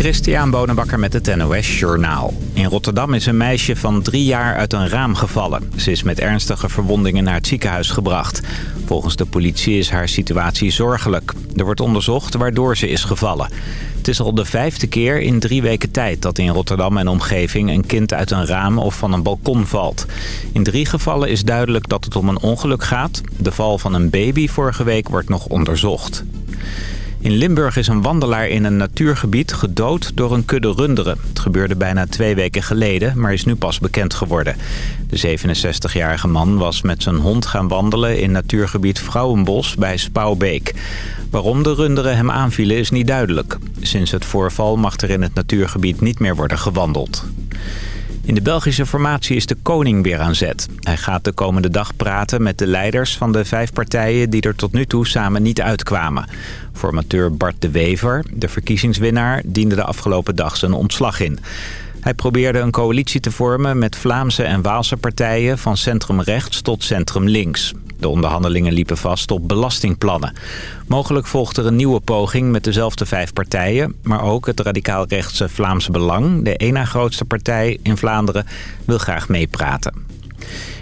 Christian Bonenbakker met het NOS Journaal. In Rotterdam is een meisje van drie jaar uit een raam gevallen. Ze is met ernstige verwondingen naar het ziekenhuis gebracht. Volgens de politie is haar situatie zorgelijk. Er wordt onderzocht waardoor ze is gevallen. Het is al de vijfde keer in drie weken tijd dat in Rotterdam en omgeving een kind uit een raam of van een balkon valt. In drie gevallen is duidelijk dat het om een ongeluk gaat. De val van een baby vorige week wordt nog onderzocht. In Limburg is een wandelaar in een natuurgebied gedood door een kudde runderen. Het gebeurde bijna twee weken geleden, maar is nu pas bekend geworden. De 67-jarige man was met zijn hond gaan wandelen in natuurgebied Vrouwenbos bij Spouwbeek. Waarom de runderen hem aanvielen is niet duidelijk. Sinds het voorval mag er in het natuurgebied niet meer worden gewandeld. In de Belgische formatie is de koning weer aan zet. Hij gaat de komende dag praten met de leiders van de vijf partijen die er tot nu toe samen niet uitkwamen. Formateur Bart de Wever, de verkiezingswinnaar, diende de afgelopen dag zijn ontslag in. Hij probeerde een coalitie te vormen met Vlaamse en Waalse partijen van centrum rechts tot centrum links. De onderhandelingen liepen vast op belastingplannen. Mogelijk volgt er een nieuwe poging met dezelfde vijf partijen... maar ook het radicaal-rechtse Vlaamse Belang, de ena grootste partij in Vlaanderen, wil graag meepraten.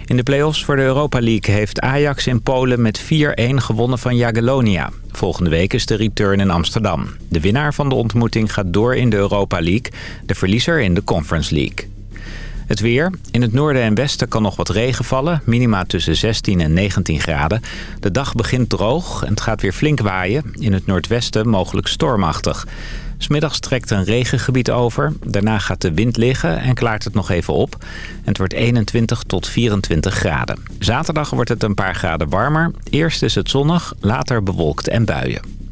In de play-offs voor de Europa League heeft Ajax in Polen met 4-1 gewonnen van Jagiellonia. Volgende week is de return in Amsterdam. De winnaar van de ontmoeting gaat door in de Europa League, de verliezer in de Conference League. Het weer. In het noorden en westen kan nog wat regen vallen. Minima tussen 16 en 19 graden. De dag begint droog en het gaat weer flink waaien. In het noordwesten mogelijk stormachtig. Smiddags trekt een regengebied over. Daarna gaat de wind liggen en klaart het nog even op. En het wordt 21 tot 24 graden. Zaterdag wordt het een paar graden warmer. Eerst is het zonnig, later bewolkt en buien.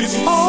It's all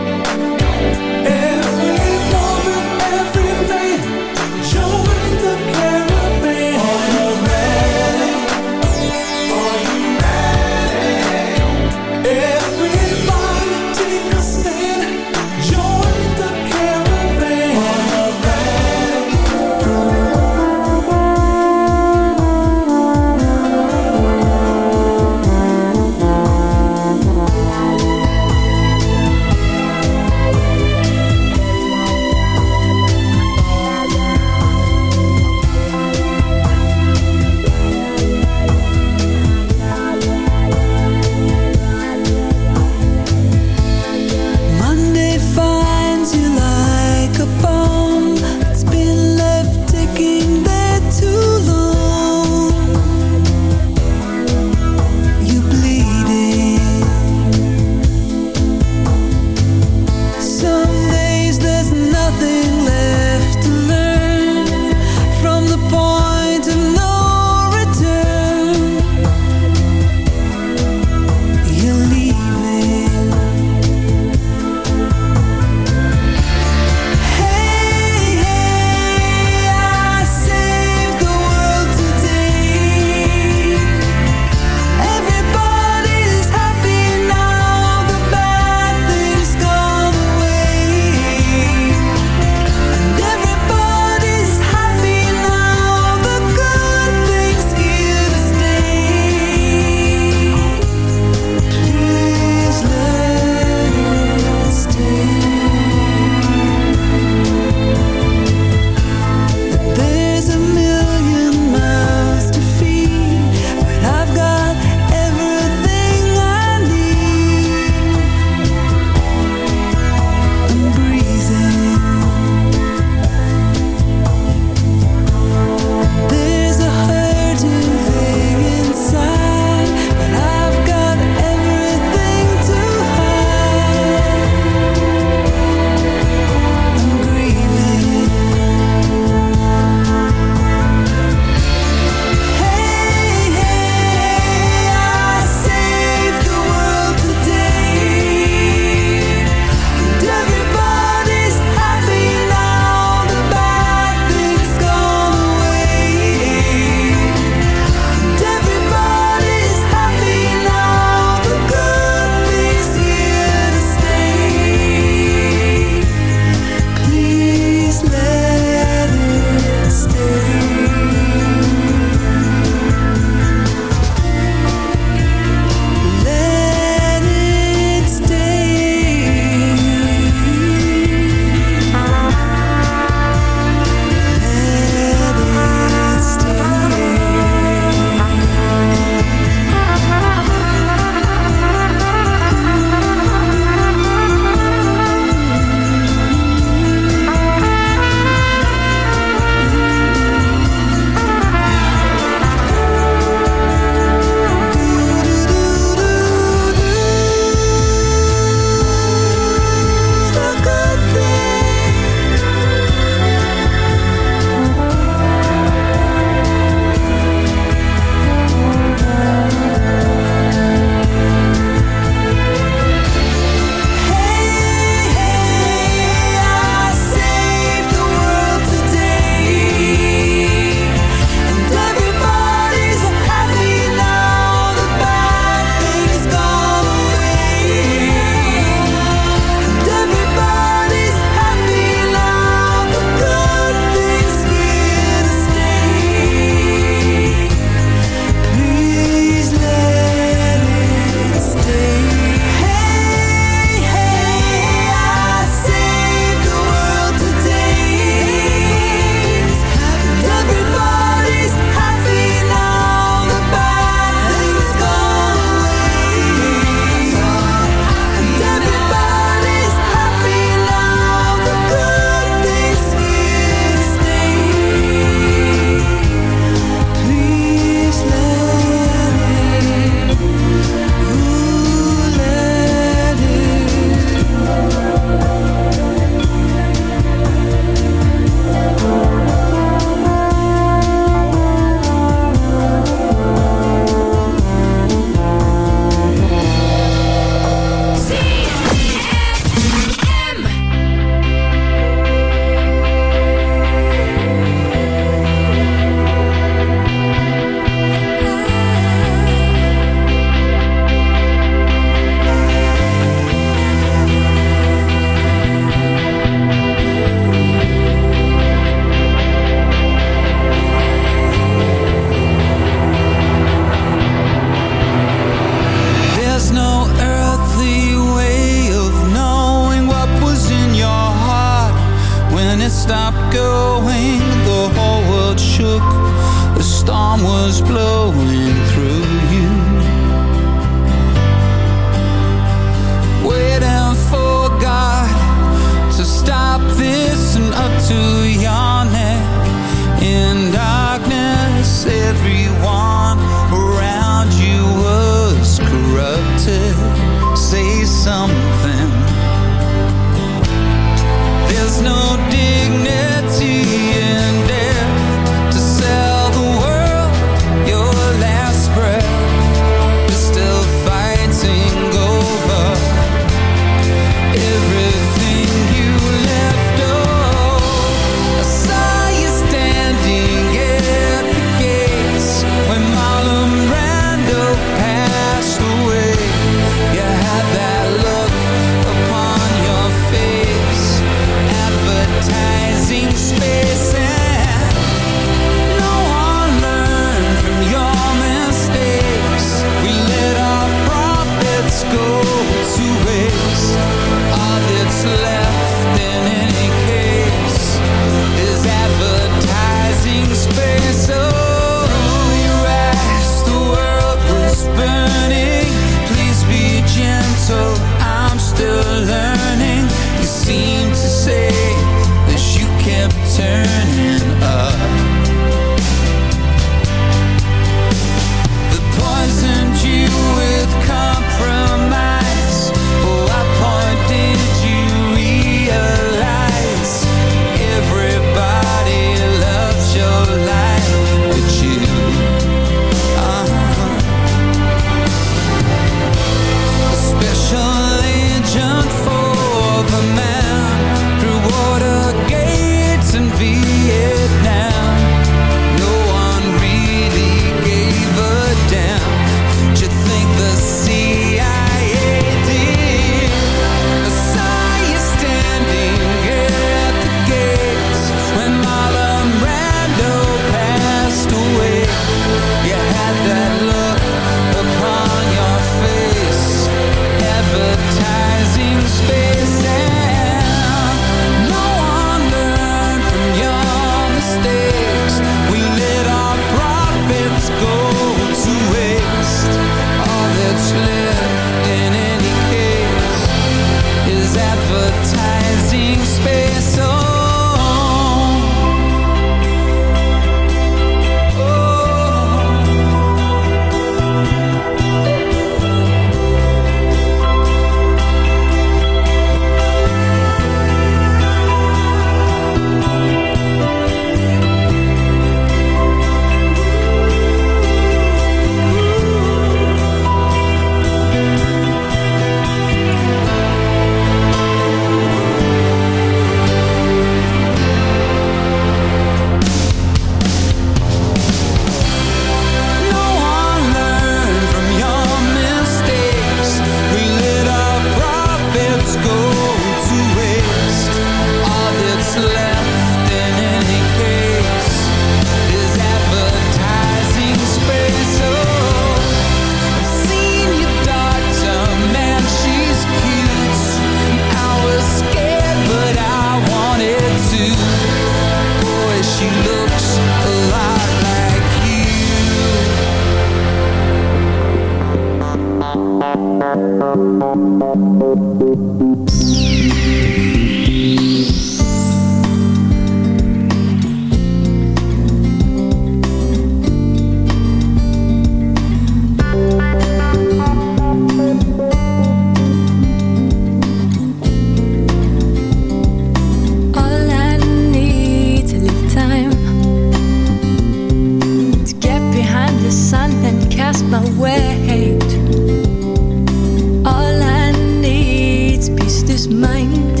mind.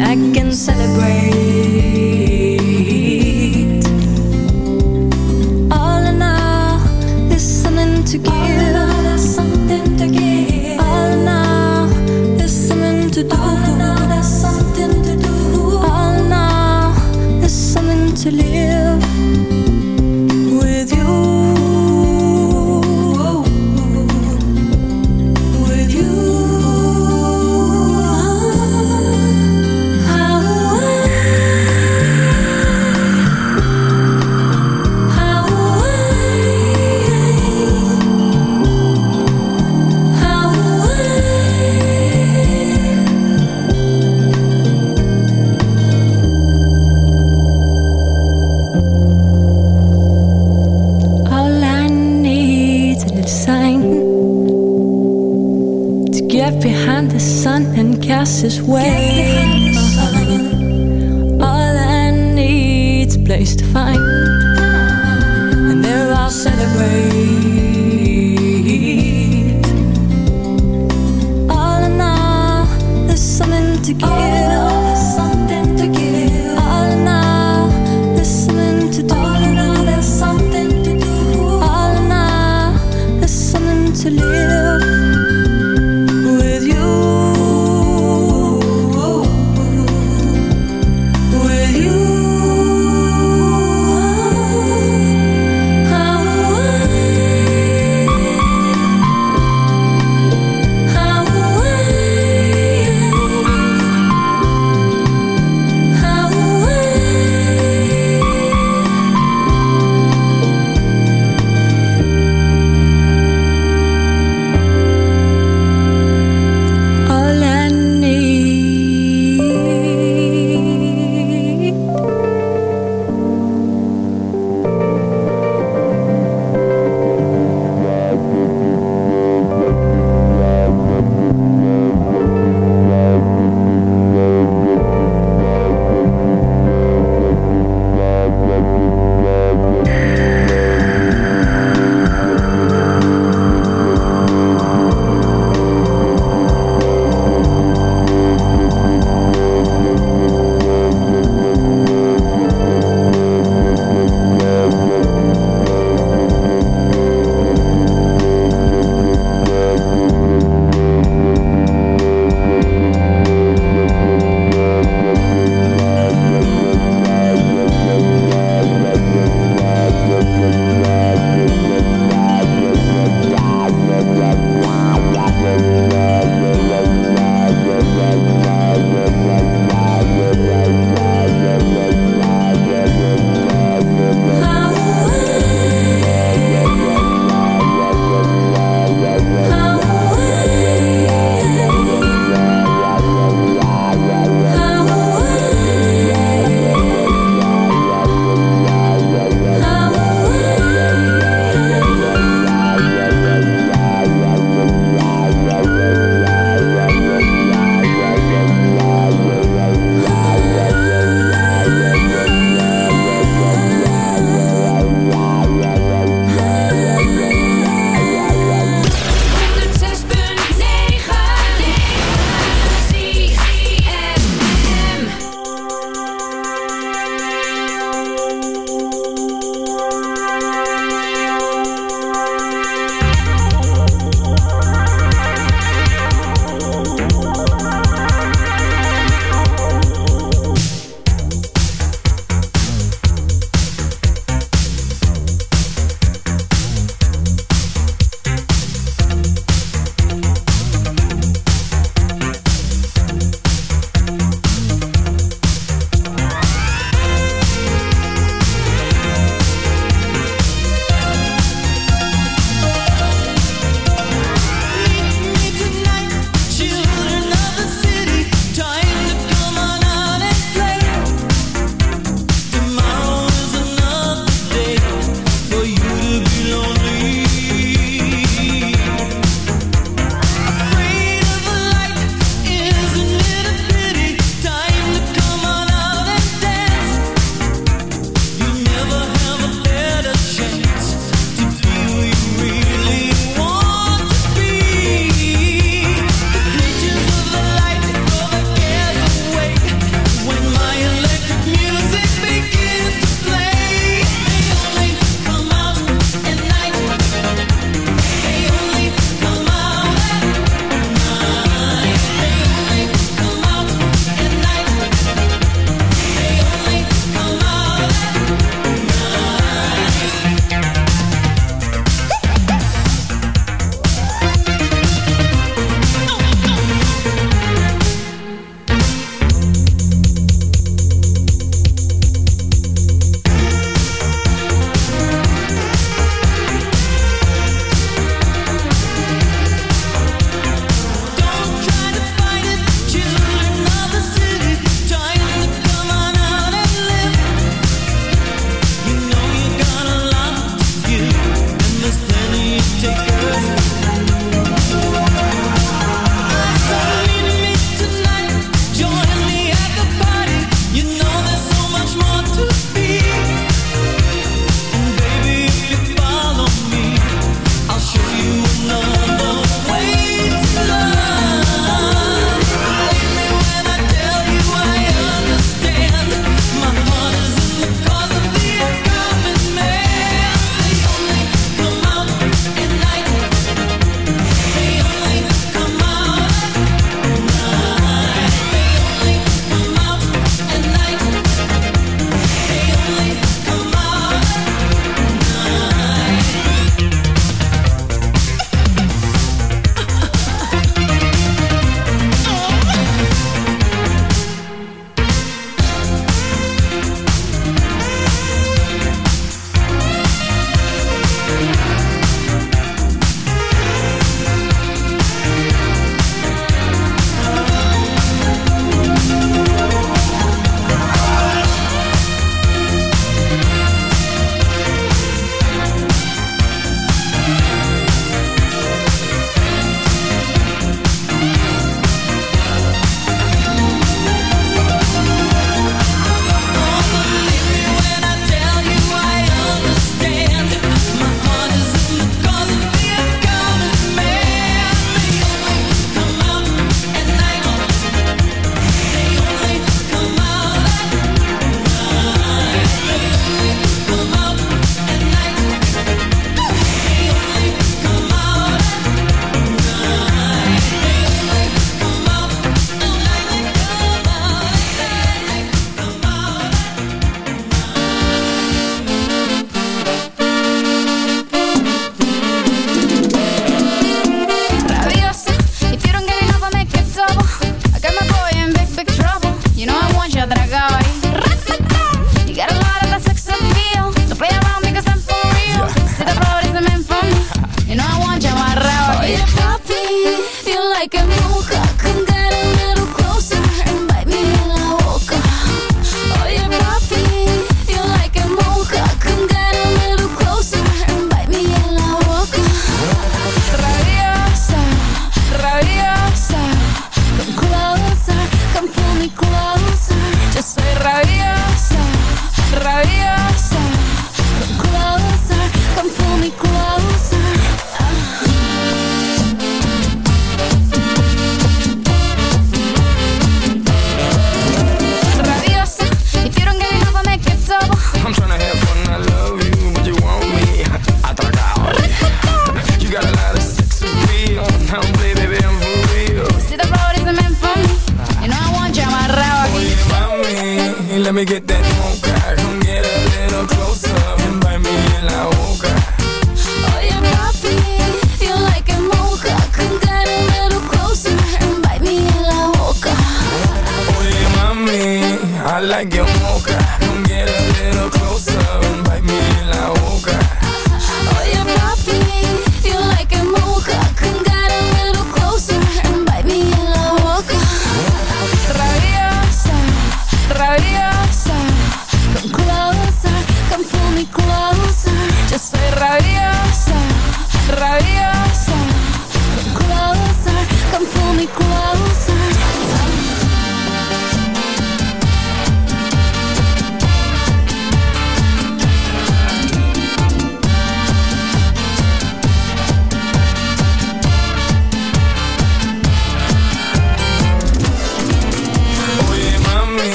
I can celebrate.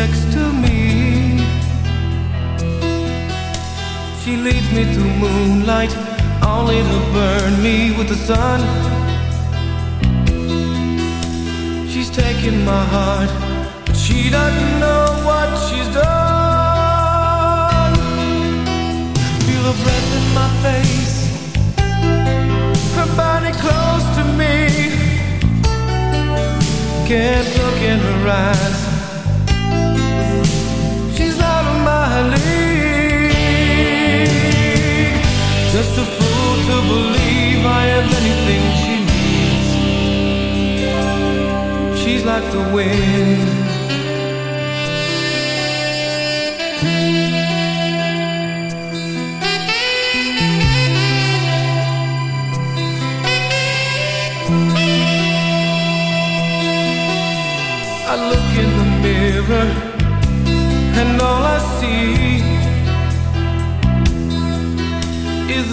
next to me. She leads me through moonlight, only to burn me with the sun. She's taking my heart, but she doesn't know what she's done. Feel her breath in my face, her body close to me. Can't look in her eyes. Just a fool to believe I have anything she needs. She's like the wind.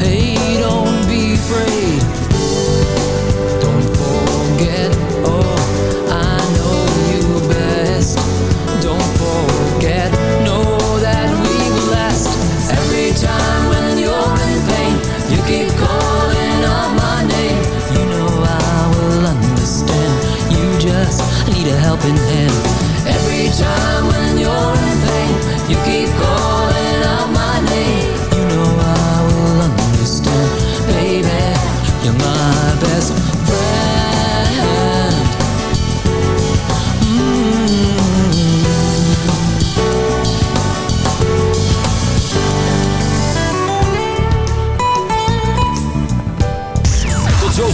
Hey, don't be afraid. Helping hand.